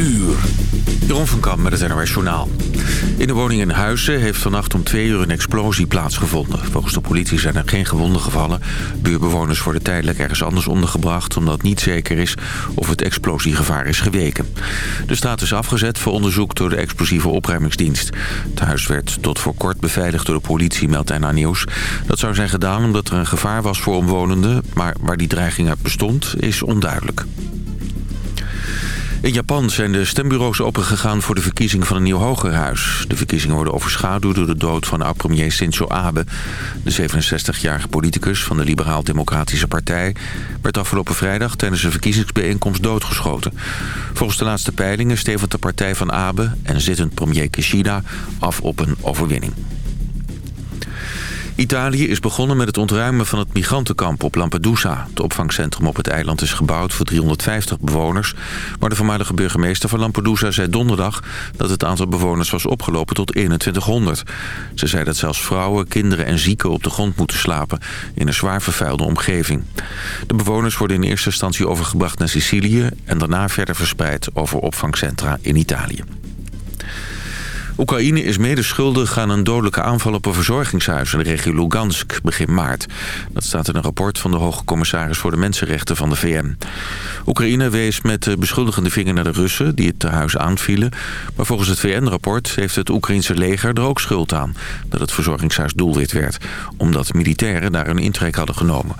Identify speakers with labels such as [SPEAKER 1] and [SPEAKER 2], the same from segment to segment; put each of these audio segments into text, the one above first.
[SPEAKER 1] uur.
[SPEAKER 2] Jeroen van Kamp met het NOS Journaal. In de woning in Huizen heeft vannacht om twee uur een explosie plaatsgevonden. Volgens de politie zijn er geen gewonden gevallen. Buurbewoners worden tijdelijk ergens anders ondergebracht... omdat niet zeker is of het explosiegevaar is geweken. De staat is afgezet voor onderzoek door de explosieve opruimingsdienst. Het huis werd tot voor kort beveiligd door de politie, meldt NA Nieuws. Dat zou zijn gedaan omdat er een gevaar was voor omwonenden... maar waar die dreiging uit bestond is onduidelijk. In Japan zijn de stembureaus opengegaan voor de verkiezing van een nieuw hogerhuis. De verkiezingen worden overschaduwd door de dood van oud-premier Shinzo Abe. De 67-jarige politicus van de Liberaal-Democratische Partij... werd afgelopen vrijdag tijdens een verkiezingsbijeenkomst doodgeschoten. Volgens de laatste peilingen stevend de partij van Abe... en zittend premier Kishida af op een overwinning. Italië is begonnen met het ontruimen van het migrantenkamp op Lampedusa. Het opvangcentrum op het eiland is gebouwd voor 350 bewoners. Maar de voormalige burgemeester van Lampedusa zei donderdag... dat het aantal bewoners was opgelopen tot 2100. Ze zei dat zelfs vrouwen, kinderen en zieken op de grond moeten slapen... in een zwaar vervuilde omgeving. De bewoners worden in eerste instantie overgebracht naar Sicilië... en daarna verder verspreid over opvangcentra in Italië. Oekraïne is mede schuldig aan een dodelijke aanval op een verzorgingshuis in de regio Lugansk begin maart. Dat staat in een rapport van de hoge commissaris voor de mensenrechten van de VN. Oekraïne wees met de beschuldigende vinger naar de Russen die het huis aanvielen. Maar volgens het VN-rapport heeft het Oekraïnse leger er ook schuld aan dat het verzorgingshuis doelwit werd. Omdat militairen daar een intrek hadden genomen.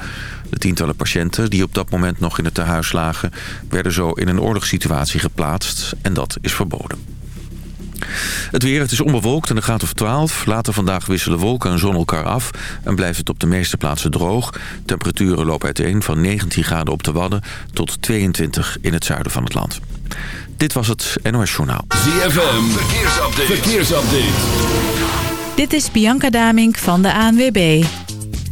[SPEAKER 2] De tientallen patiënten die op dat moment nog in het tehuis lagen... werden zo in een oorlogssituatie geplaatst en dat is verboden. Het weer, het is onbewolkt en een graad of 12. Later vandaag wisselen wolken en zon elkaar af... en blijft het op de meeste plaatsen droog. Temperaturen lopen uiteen van 19 graden op de Wadden... tot 22 in het zuiden van het land. Dit was het NOS Journaal.
[SPEAKER 1] ZFM, verkeersupdate. verkeersupdate.
[SPEAKER 3] Dit is Bianca Damink van de ANWB.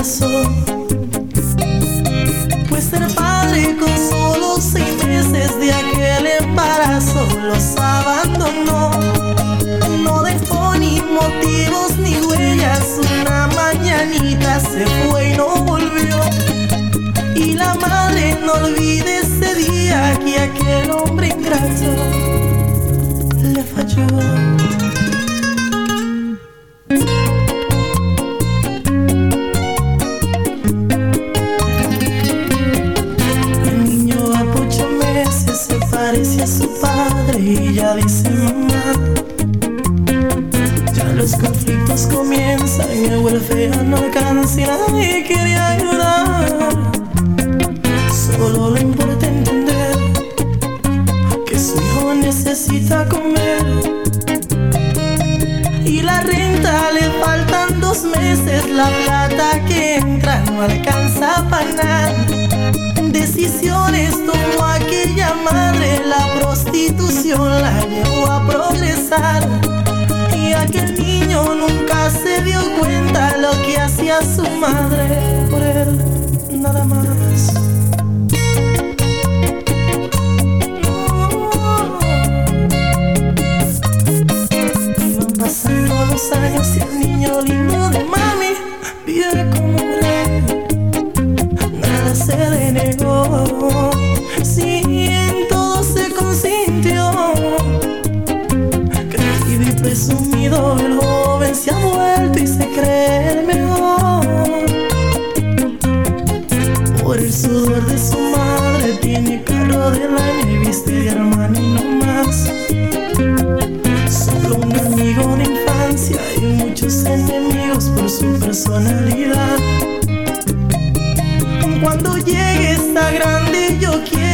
[SPEAKER 4] Cuál es la razón pues ser padre con solo seis meses de aquel embarazo los abandonó. No dejó ni motivos ni huellas. Una mañanita se fue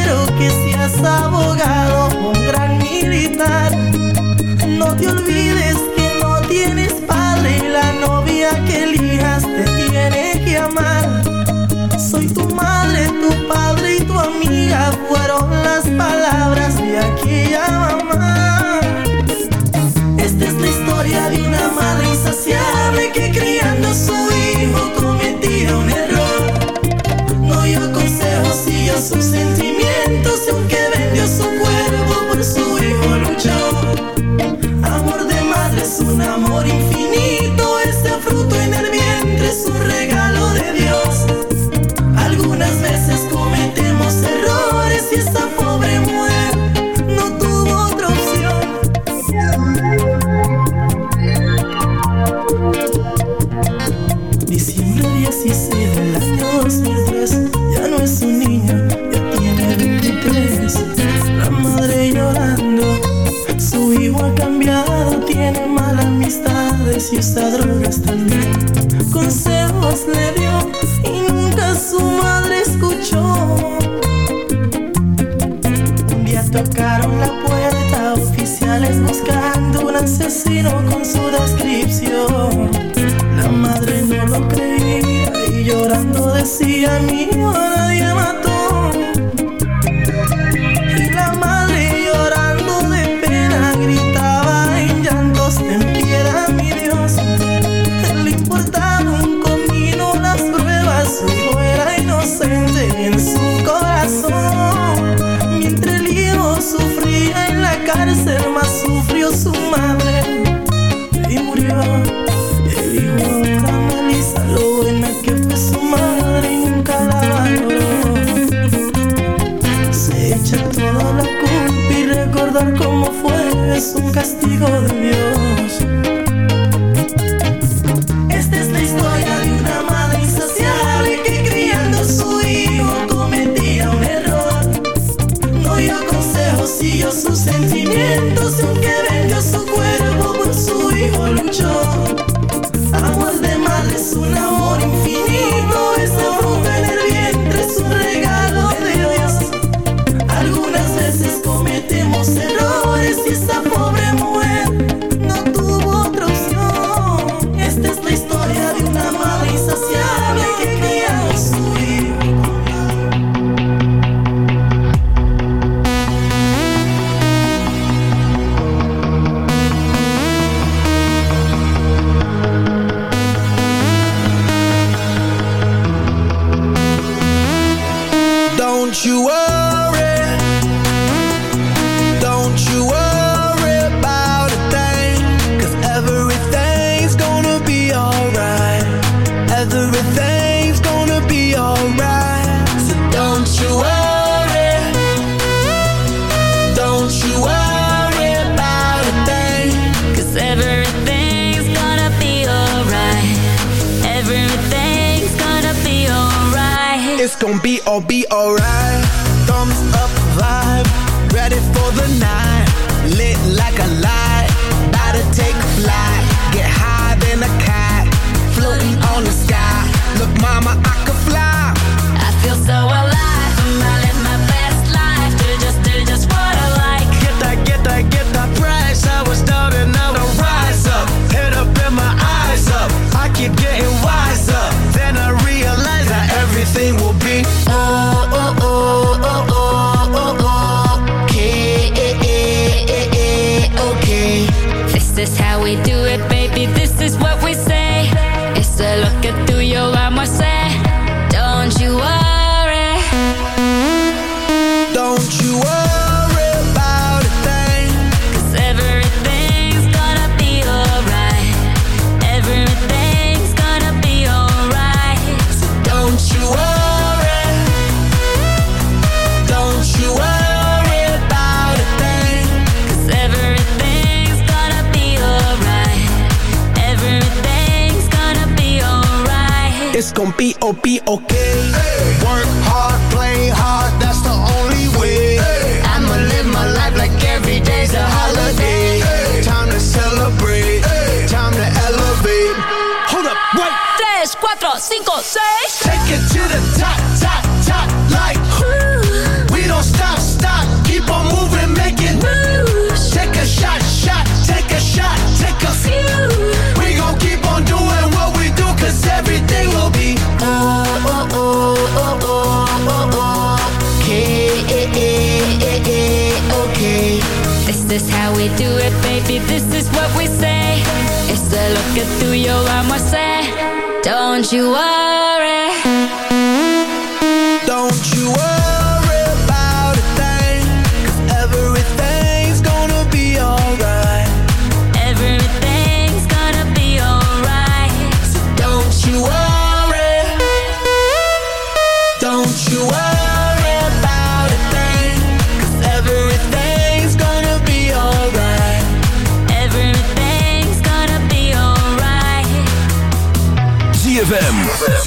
[SPEAKER 4] quiero que seas abogado o un gran militar. No te olvides que no tienes padre y la novia que elijas te tiene que amar. Soy tu madre, tu padre y tu amiga fueron las palabras campesino con su descripción. La madre no lo creía y llorando decía mía. es un castigo de Dios.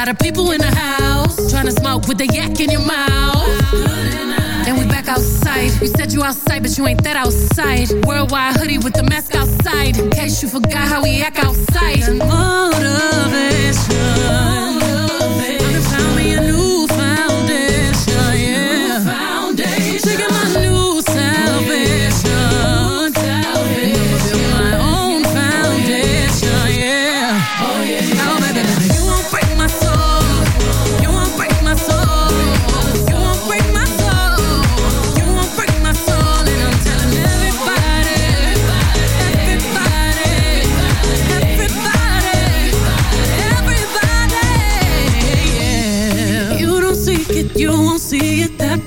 [SPEAKER 5] lot of people in the house. Trying to smoke with the yak in your mouth. And we back outside. We said you outside, but you ain't that outside. Worldwide hoodie with the mask outside. In case you forgot how we act outside. Motivation.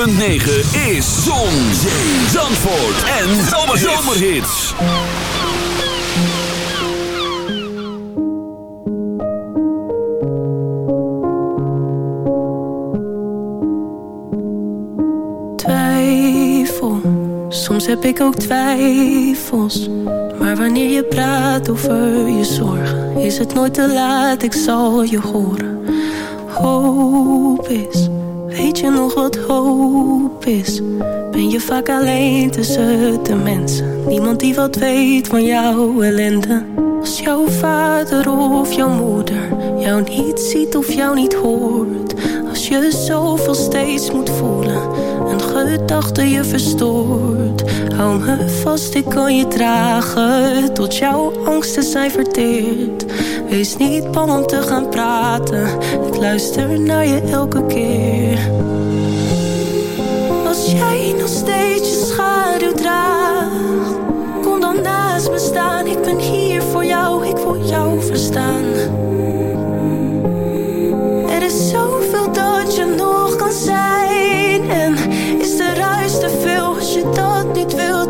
[SPEAKER 1] 106.9 is Zon, Zandvoort en Zomerhits.
[SPEAKER 6] twijfel. Soms heb ik ook twijfels. Maar wanneer je praat over je zorgen, is het nooit te laat, ik zal je horen. Hoop is, je nog wat hoop is? Ben je vaak alleen tussen de mensen? Niemand die wat weet van jouw ellende. Als jouw vader of jouw moeder jou niet ziet of jou niet hoort. Als je zoveel steeds moet voelen, een gedachte je verstoort. Hou me vast, ik kan je dragen, tot jouw angsten zijn verteerd. Wees niet bang om te gaan praten, ik luister naar je elke keer. Steeds je schaduw draagt, kom dan naast me staan. Ik ben hier voor jou, ik wil jou verstaan. Er is zoveel dat je nog kan zijn. En is de ruis te veel als je dat niet wilt?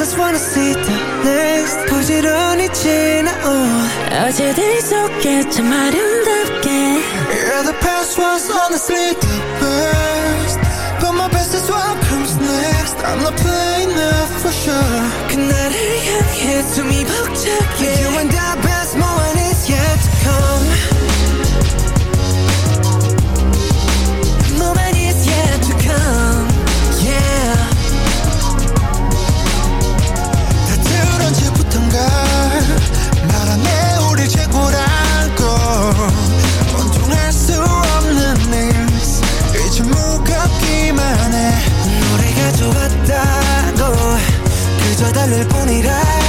[SPEAKER 7] just wanna see the next 부지런히 지나온
[SPEAKER 6] 어제들 속에 참 아름답게
[SPEAKER 7] Yeah, the past was honestly the best But my best is what comes next I'm not playing now for sure 그날을 향해 숨이 벅차게 You and I best moment is yet to come 젖어들 뿐이라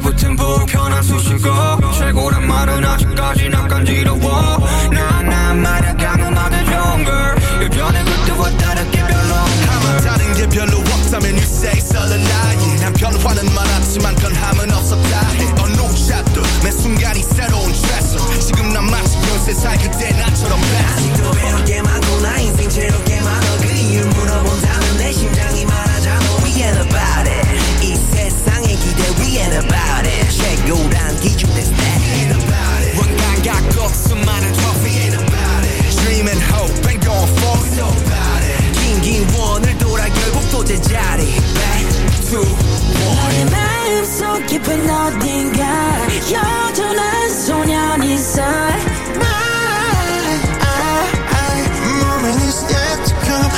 [SPEAKER 8] 붙은 불편한 수식어. 최고란 말은 아직까지 난 간지러워. 나난 말야 강음하게 좋은 걸 예전에 그때와 다르게 별로
[SPEAKER 9] 아마 다른 게 별로 없다면 you say 썰은 나이 난 변화는 많았지만 변함은 없었다. 해 어느 샷도 매 순간이 새로운 트레서 지금 난 마치 연세살 그때 나처럼 아직도 배울 게 많고 나 인생 채울 게 많아 그 이유 물어본다면 내 심장이 말하 it 최고란 기준 that's that ain't about it 원감각 수많은 trophy ain't about it Dream and hope and going for it so about it 긴긴 원을 돌아 결국 또 제자리 Back to one
[SPEAKER 4] 마음속 깊은 어딘가 여전한 소년이 있어
[SPEAKER 7] Moment is yet to come,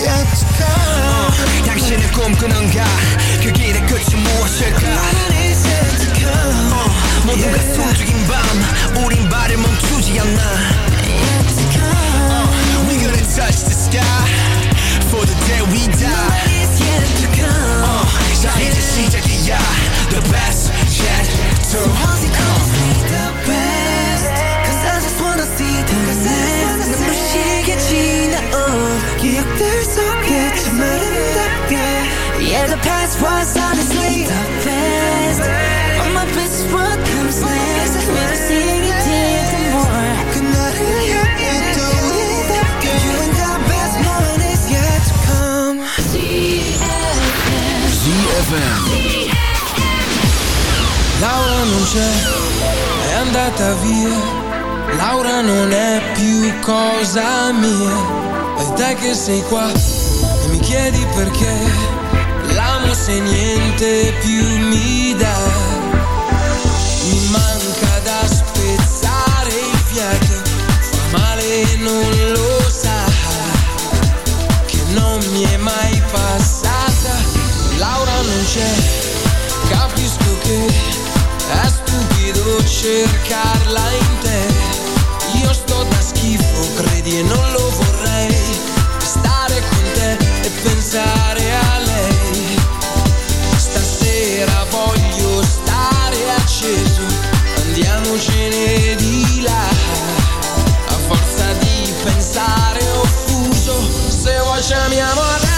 [SPEAKER 7] yet to come.
[SPEAKER 9] 당신은 꿈꾸는가 그 길의 끝이 무엇일까 어, 모두가 숨죽인 밤 우린 발을 멈추지 않나 어, We're gonna touch the sky For the day we die 어, 자 이제 시작이야 The best yet to come
[SPEAKER 4] The best Cause I just wanna see the next 눈부시게 지나온 기억들 속에 참 아름답게 Yeah the past was
[SPEAKER 10] Laura non c'è, è andata via. Laura non è più cosa mia. E te che sei qua e mi chiedi perché. L'amo se niente più mi dà. Mi manca da spezzare il fiato. Fa male e non lo sa. Che non mi è mai passata. Laura non c'è, cercarla in te. Io sto da schifo, credi e non lo vorrei. Stare con te e pensare a lei. Stasera voglio stare acceso. Andiamocene di là. A forza di pensare offuso Se vuoi ci amiamo adesso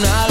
[SPEAKER 1] una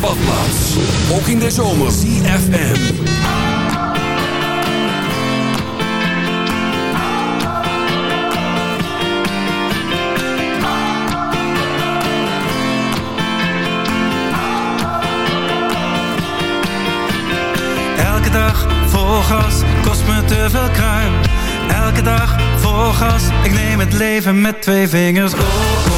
[SPEAKER 1] de badplaats. Ook in de zomer. CFM.
[SPEAKER 11] Elke dag vol gas, kost me te veel kruim. Elke dag vol gas, ik neem het leven met twee vingers. Oh. oh.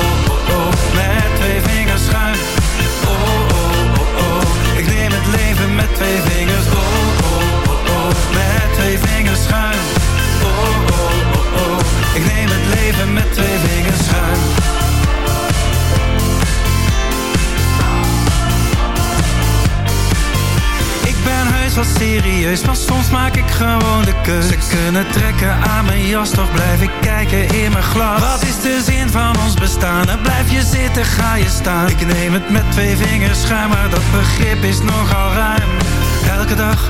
[SPEAKER 11] Ik neem het leven met twee vingers schuin. Ik ben heus wel serieus, maar soms maak ik gewoon de keus. Ze kunnen trekken aan mijn jas, toch blijf ik kijken in mijn glas. Wat is de zin van ons bestaan? En blijf je zitten, ga je staan. Ik neem het met twee vingers schuin, maar dat begrip is nogal ruim. Elke dag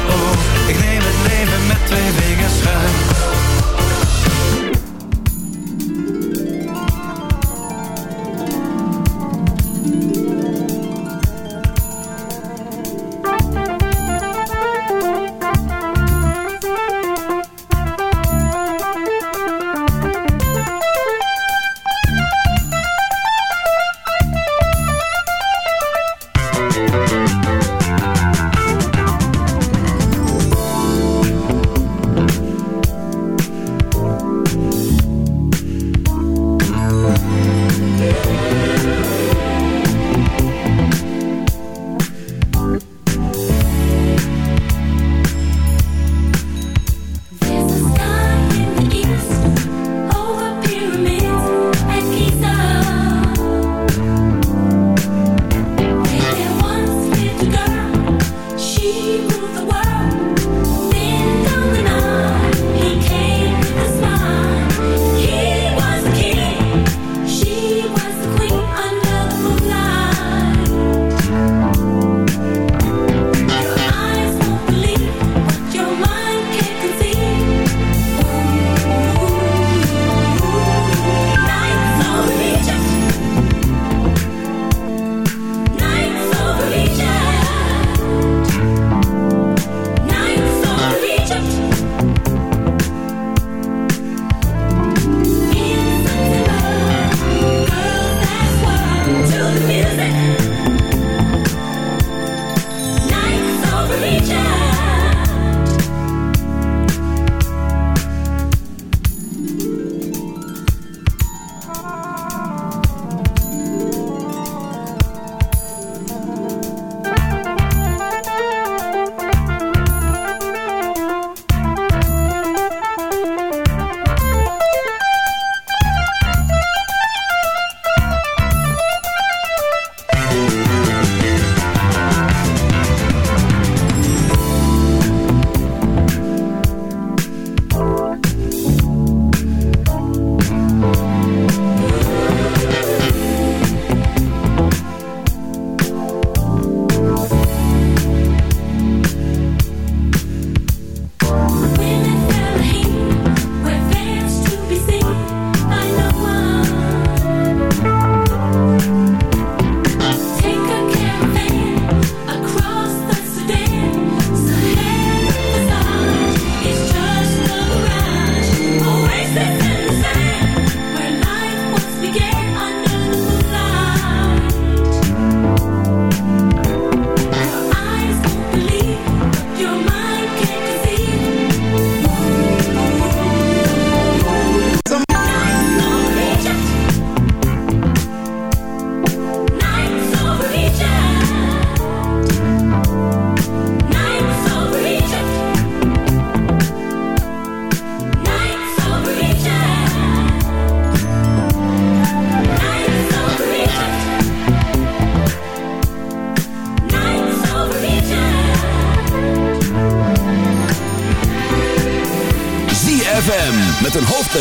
[SPEAKER 11] ik neem het leven met twee vingers schuin.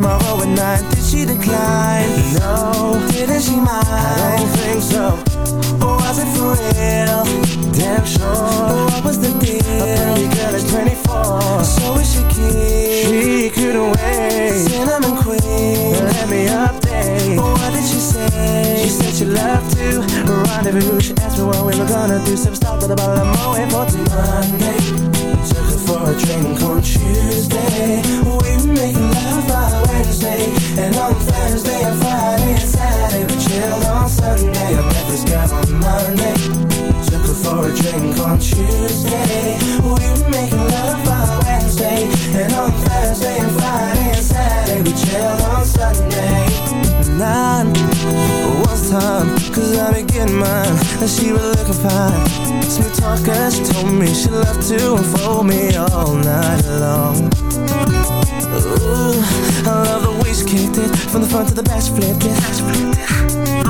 [SPEAKER 7] Tomorrow at nine Did she decline? No Didn't she mind? I don't think so or was it for real? Damn sure What was the deal? A pretty girl is 24 So is she keen She couldn't wait Cinnamon queen Let me update What did she say? She said she loved to Rendezvous She asked me what we were gonna do So we stopped at a bottle of Moet for two Monday for a drink on Tuesday. We make love by Wednesday And on Thursday and Friday and Saturday We chilled on Sunday. I met this girl on Monday for a drink on Tuesday. We were making love by Wednesday And on Thursday and Friday and Saturday We chilled on Sunday. Nine was time Cause I be getting mine And she was looking fine. Smooth talker, she told me she loved to unfold me all night long. Ooh, I love the way she kicked it From the front to the back, she flipped it